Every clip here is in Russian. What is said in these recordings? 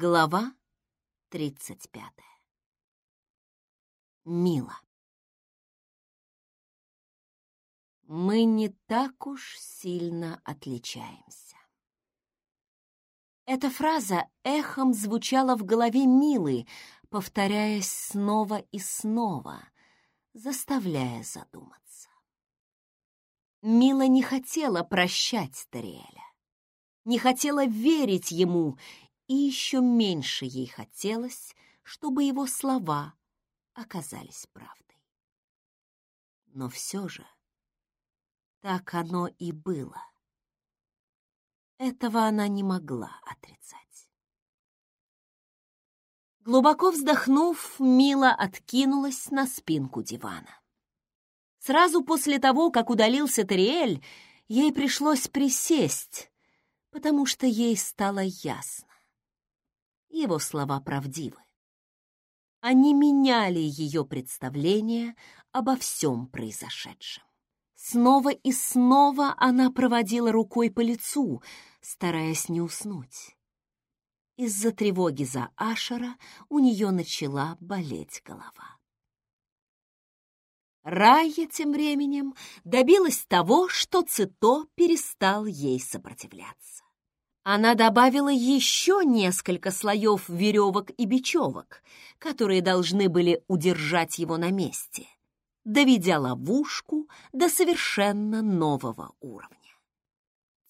Глава тридцать пятая. Мила. Мы не так уж сильно отличаемся. Эта фраза эхом звучала в голове Милы, повторяясь снова и снова, заставляя задуматься. Мила не хотела прощать Тариэля, не хотела верить ему и еще меньше ей хотелось, чтобы его слова оказались правдой. Но все же так оно и было. Этого она не могла отрицать. Глубоко вздохнув, Мила откинулась на спинку дивана. Сразу после того, как удалился Тариэль, ей пришлось присесть, потому что ей стало ясно. Его слова правдивы. Они меняли ее представление обо всем произошедшем. Снова и снова она проводила рукой по лицу, стараясь не уснуть. Из-за тревоги за Ашера у нее начала болеть голова. Рая тем временем добилась того, что Цито перестал ей сопротивляться. Она добавила еще несколько слоев веревок и бечевок, которые должны были удержать его на месте, доведя ловушку до совершенно нового уровня.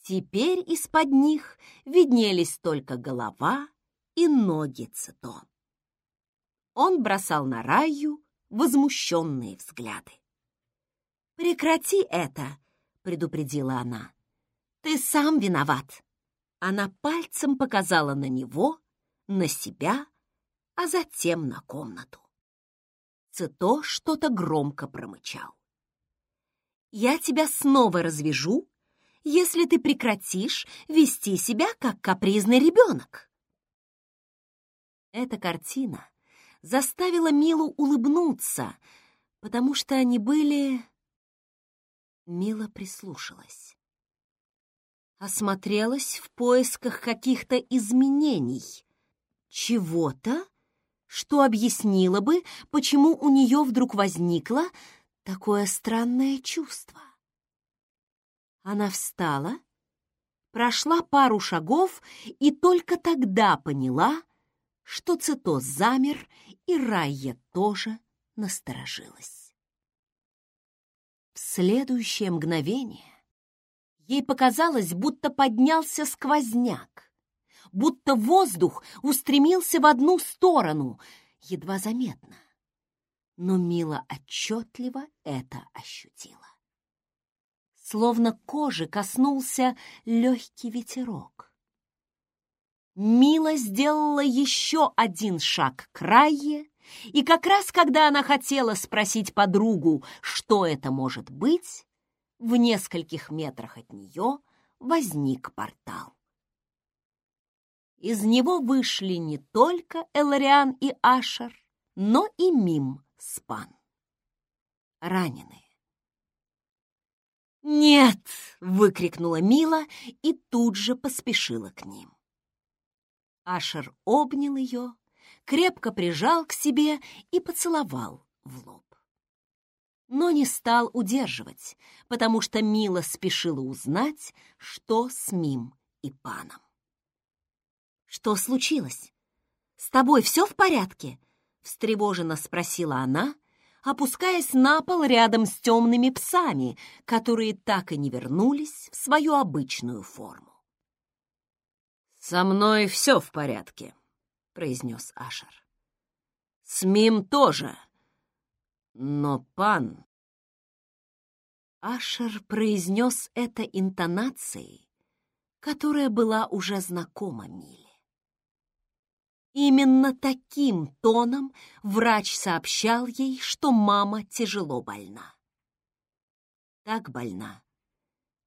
Теперь из-под них виднелись только голова и ноги Цито. Он бросал на Раю возмущенные взгляды. «Прекрати это!» — предупредила она. «Ты сам виноват!» Она пальцем показала на него, на себя, а затем на комнату. Цито что-то громко промычал. «Я тебя снова развяжу, если ты прекратишь вести себя как капризный ребенок». Эта картина заставила Милу улыбнуться, потому что они были... Мила прислушалась осмотрелась в поисках каких-то изменений, чего-то, что объяснило бы, почему у нее вдруг возникло такое странное чувство. Она встала, прошла пару шагов и только тогда поняла, что Цитос замер, и Райя тоже насторожилась. В следующее мгновение Ей показалось, будто поднялся сквозняк, будто воздух устремился в одну сторону, едва заметно. Но Мила отчетливо это ощутила. Словно кожи коснулся легкий ветерок. Мила сделала еще один шаг к Райе, и как раз когда она хотела спросить подругу, что это может быть, в нескольких метрах от нее возник портал. Из него вышли не только Элариан и Ашер, но и Мим Спан. Раненые. «Нет!» — выкрикнула Мила и тут же поспешила к ним. Ашер обнял ее, крепко прижал к себе и поцеловал в лоб но не стал удерживать, потому что Мила спешила узнать, что с Мим и Паном. «Что случилось? С тобой все в порядке?» — встревоженно спросила она, опускаясь на пол рядом с темными псами, которые так и не вернулись в свою обычную форму. «Со мной все в порядке», — произнес Ашер. «С Мим тоже», но пан... Ашер произнес это интонацией, которая была уже знакома Миле. Именно таким тоном врач сообщал ей, что мама тяжело больна. Так больна,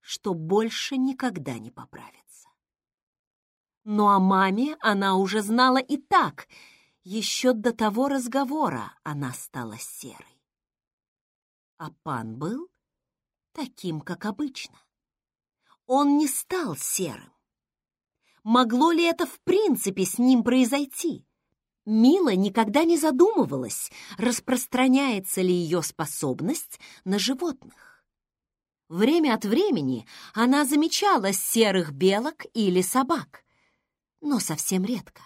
что больше никогда не поправится. Но о маме она уже знала и так, еще до того разговора она стала серой а пан был таким, как обычно. Он не стал серым. Могло ли это в принципе с ним произойти? Мила никогда не задумывалась, распространяется ли ее способность на животных. Время от времени она замечала серых белок или собак, но совсем редко.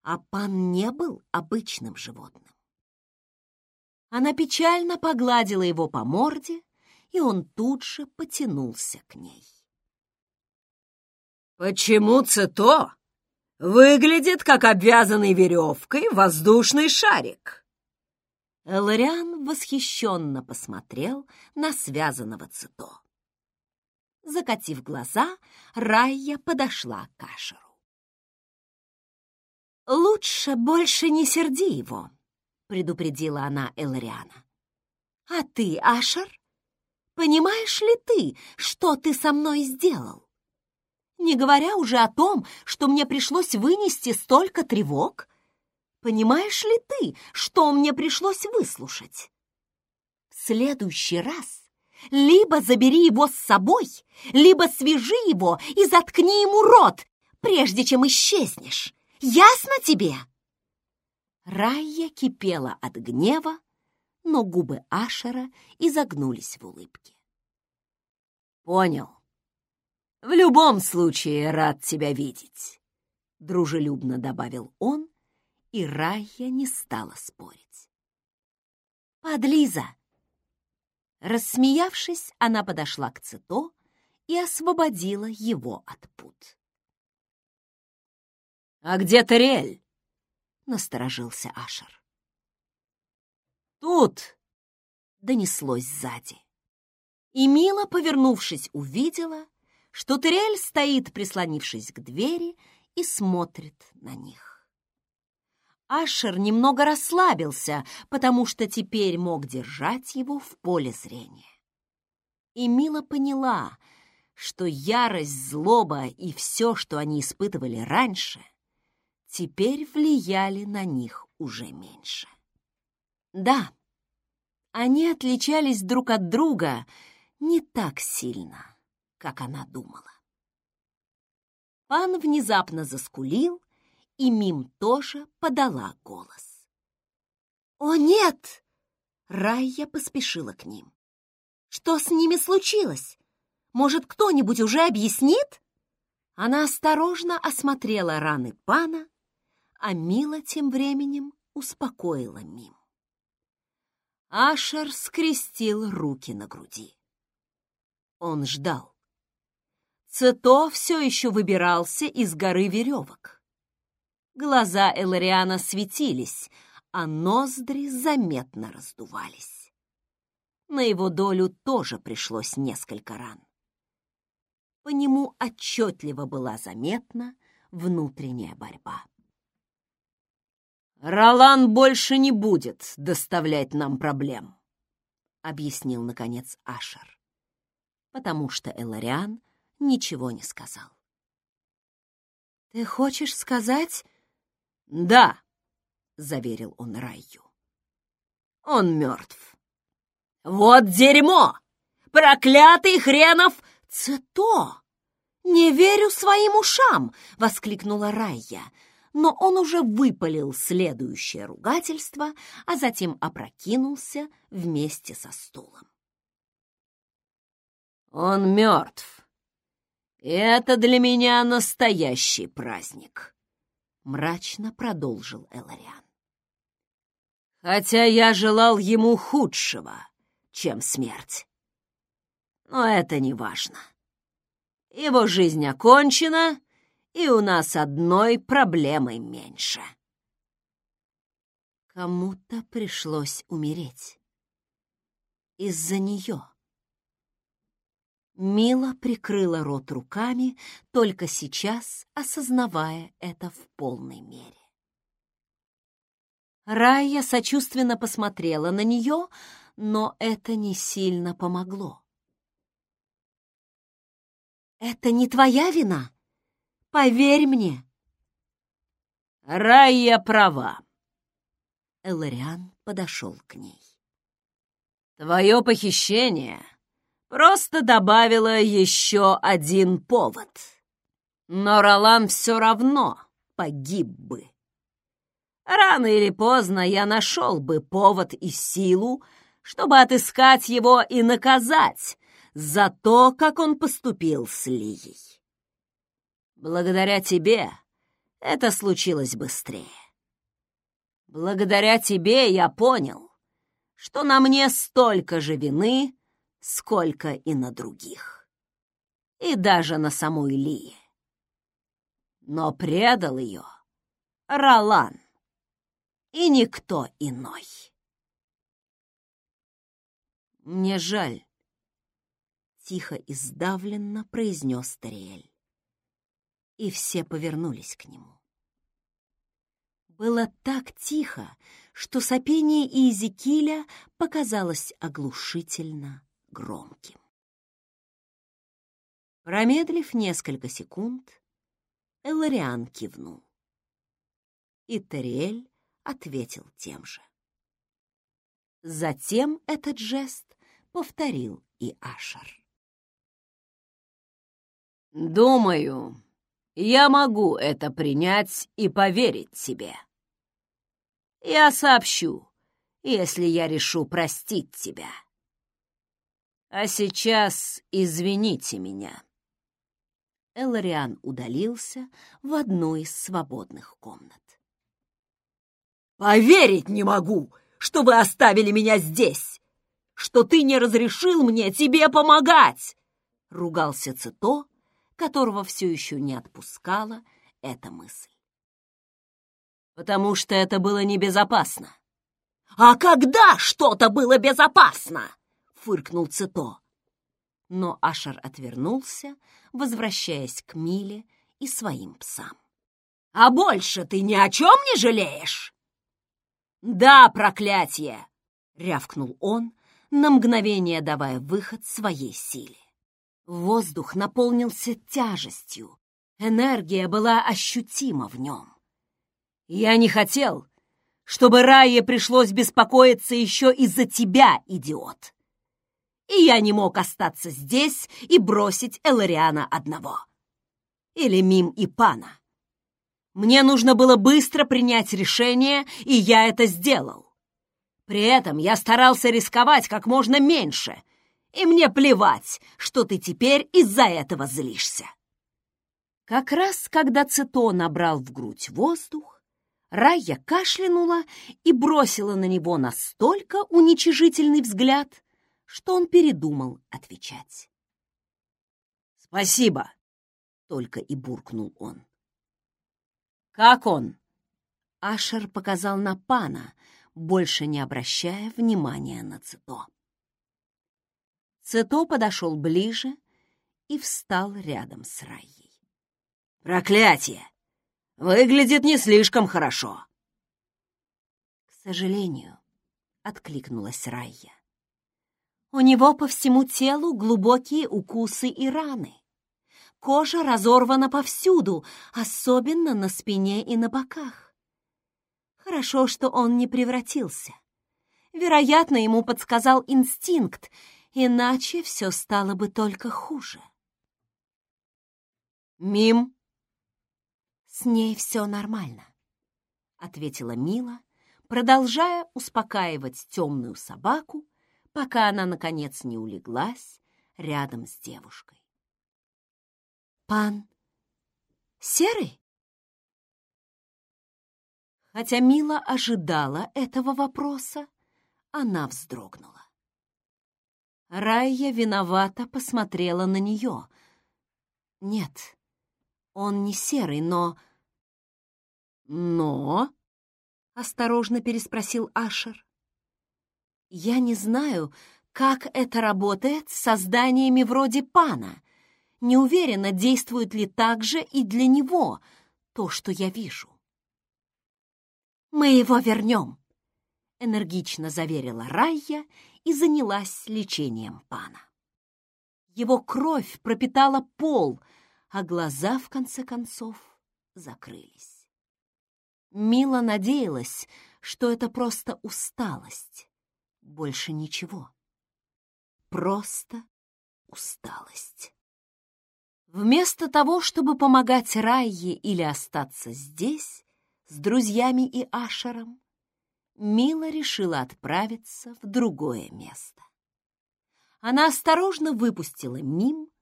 А пан не был обычным животным. Она печально погладила его по морде, и он тут же потянулся к ней. «Почему Цито выглядит как обвязанный веревкой воздушный шарик?» Элариан восхищенно посмотрел на связанного Цито. Закатив глаза, Райя подошла к Ашеру. «Лучше больше не серди его», — предупредила она Элариана. «А ты, Ашер, понимаешь ли ты, что ты со мной сделал? Не говоря уже о том, что мне пришлось вынести столько тревог. Понимаешь ли ты, что мне пришлось выслушать? В следующий раз либо забери его с собой, либо свяжи его и заткни ему рот, прежде чем исчезнешь. Ясно тебе?» Райя кипела от гнева, но губы Ашера изогнулись в улыбке. «Понял. В любом случае рад тебя видеть», — дружелюбно добавил он, и Райя не стала спорить. «Подлиза!» Рассмеявшись, она подошла к Цито и освободила его от пут. «А где Терель?» — насторожился Ашер. «Тут!» — донеслось сзади. И Мила, повернувшись, увидела, что Терель стоит, прислонившись к двери, и смотрит на них. Ашер немного расслабился, потому что теперь мог держать его в поле зрения. И Мила поняла, что ярость, злоба и все, что они испытывали раньше, теперь влияли на них уже меньше. Да, они отличались друг от друга не так сильно как она думала. Пан внезапно заскулил, и Мим тоже подала голос. «О, нет!» Райя поспешила к ним. «Что с ними случилось? Может, кто-нибудь уже объяснит?» Она осторожно осмотрела раны пана, а Мила тем временем успокоила Мим. Ашер скрестил руки на груди. Он ждал. Цито все еще выбирался из горы веревок. Глаза Элариана светились, а ноздри заметно раздувались. На его долю тоже пришлось несколько ран. По нему отчетливо была заметна внутренняя борьба. «Ролан больше не будет доставлять нам проблем», — объяснил, наконец, Ашер. Потому что Элариан ничего не сказал. «Ты хочешь сказать...» «Да», — заверил он Райю. «Он мертв». «Вот дерьмо! Проклятый хренов цито!» «Не верю своим ушам!» — воскликнула Райя, но он уже выпалил следующее ругательство, а затем опрокинулся вместе со стулом. «Он мертв», это для меня настоящий праздник, мрачно продолжил Элариан. Хотя я желал ему худшего, чем смерть. Но это не важно. Его жизнь окончена, и у нас одной проблемой меньше. Кому-то пришлось умереть. Из-за нее. Мила прикрыла рот руками, только сейчас осознавая это в полной мере. Рая сочувственно посмотрела на нее, но это не сильно помогло. «Это не твоя вина? Поверь мне!» «Рая права!» Элариан подошел к ней. «Твое похищение просто добавила еще один повод. Но Ролан все равно погиб бы. Рано или поздно я нашел бы повод и силу, чтобы отыскать его и наказать за то, как он поступил с Лией. Благодаря тебе это случилось быстрее. Благодаря тебе я понял, что на мне столько же вины, сколько и на других. И даже на самой Лии. Но предал ее Ролан и никто иной. «Мне жаль», — тихо и сдавленно произнес Тариэль. И все повернулись к нему. Было так тихо, что сопение Иезекииля показалось оглушительно громким. Промедлив несколько секунд, Элариан кивнул. И Тариэль ответил тем же. Затем этот жест повторил и Ашер. «Думаю, я могу это принять и поверить тебе. Я сообщу, если я решу простить тебя. А сейчас извините меня». Элариан удалился в одну из свободных комнат. «Поверить не могу, что вы оставили меня здесь! Что ты не разрешил мне тебе помогать!» — ругался Цито, которого все еще не отпускала эта мысль. «Потому что это было небезопасно». «А когда что-то было безопасно?» — фыркнул Цито. Но Ашер отвернулся, возвращаясь к Миле и своим псам. «А больше ты ни о чем не жалеешь?» «Да, проклятие!» — рявкнул он, на мгновение давая выход своей силе. Воздух наполнился тяжестью, энергия была ощутима в нем. «Я не хотел, чтобы Рае пришлось беспокоиться еще из-за тебя, идиот!» И я не мог остаться здесь и бросить Элариана одного. Или Мим и Пана. Мне нужно было быстро принять решение, и я это сделал. При этом я старался рисковать как можно меньше, и мне плевать, что ты теперь из-за этого злишься. Как раз когда Цито набрал в грудь воздух, Райя кашлянула и бросила на него настолько уничижительный взгляд, что он передумал отвечать. «Спасибо», — только и буркнул он. «Как он?» Ашер показал на пана, больше не обращая внимания на Цито. Цито подошел ближе и встал рядом с Райей. «Проклятие! Выглядит не слишком хорошо!» «К сожалению», — откликнулась Райя. «У него по всему телу глубокие укусы и раны. Кожа разорвана повсюду, особенно на спине и на боках. Хорошо, что он не превратился. Вероятно, ему подсказал инстинкт, иначе все стало бы только хуже. «Мим?» «С ней все нормально», — ответила Мила, продолжая успокаивать темную собаку, пока она, наконец, не улеглась рядом с девушкой. Пан Серый? Хотя Мила ожидала этого вопроса, она вздрогнула. Райя виновато посмотрела на нее. Нет, он не серый, но... Но? Осторожно переспросил Ашер. Я не знаю, как это работает с созданиями вроде пана, не уверена, действует ли так же и для него то, что я вижу. «Мы его вернем», — энергично заверила Райя и занялась лечением пана. Его кровь пропитала пол, а глаза, в конце концов, закрылись. Мила надеялась, что это просто усталость, больше ничего. Просто усталость. Вместо того, чтобы помогать Райе или остаться здесь с друзьями и Ашером, Мила решила отправиться в другое место. Она осторожно выпустила Мим,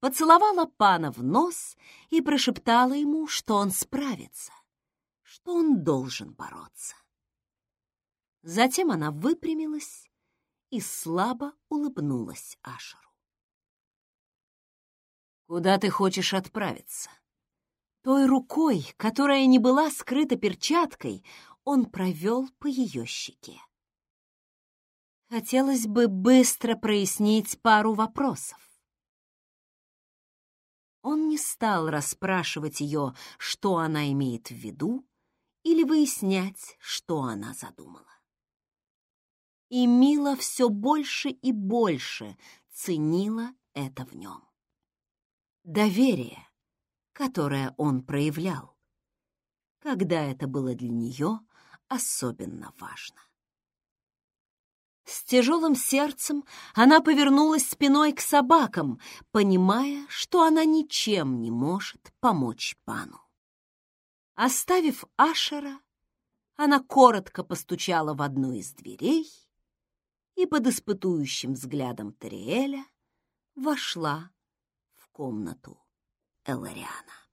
поцеловала пана в нос и прошептала ему, что он справится, что он должен бороться. Затем она выпрямилась и слабо улыбнулась Ашеру. «Куда ты хочешь отправиться?» Той рукой, которая не была скрыта перчаткой, он провел по ее щеке. Хотелось бы быстро прояснить пару вопросов. Он не стал расспрашивать ее, что она имеет в виду, или выяснять, что она задумала. И Мила все больше и больше ценила это в нем доверие, которое он проявлял, когда это было для нее особенно важно. С тяжелым сердцем она повернулась спиной к собакам, понимая, что она ничем не может помочь пану. Оставив Ашера, она коротко постучала в одну из дверей и под испытующим взглядом Тариэля вошла комнату Элариана.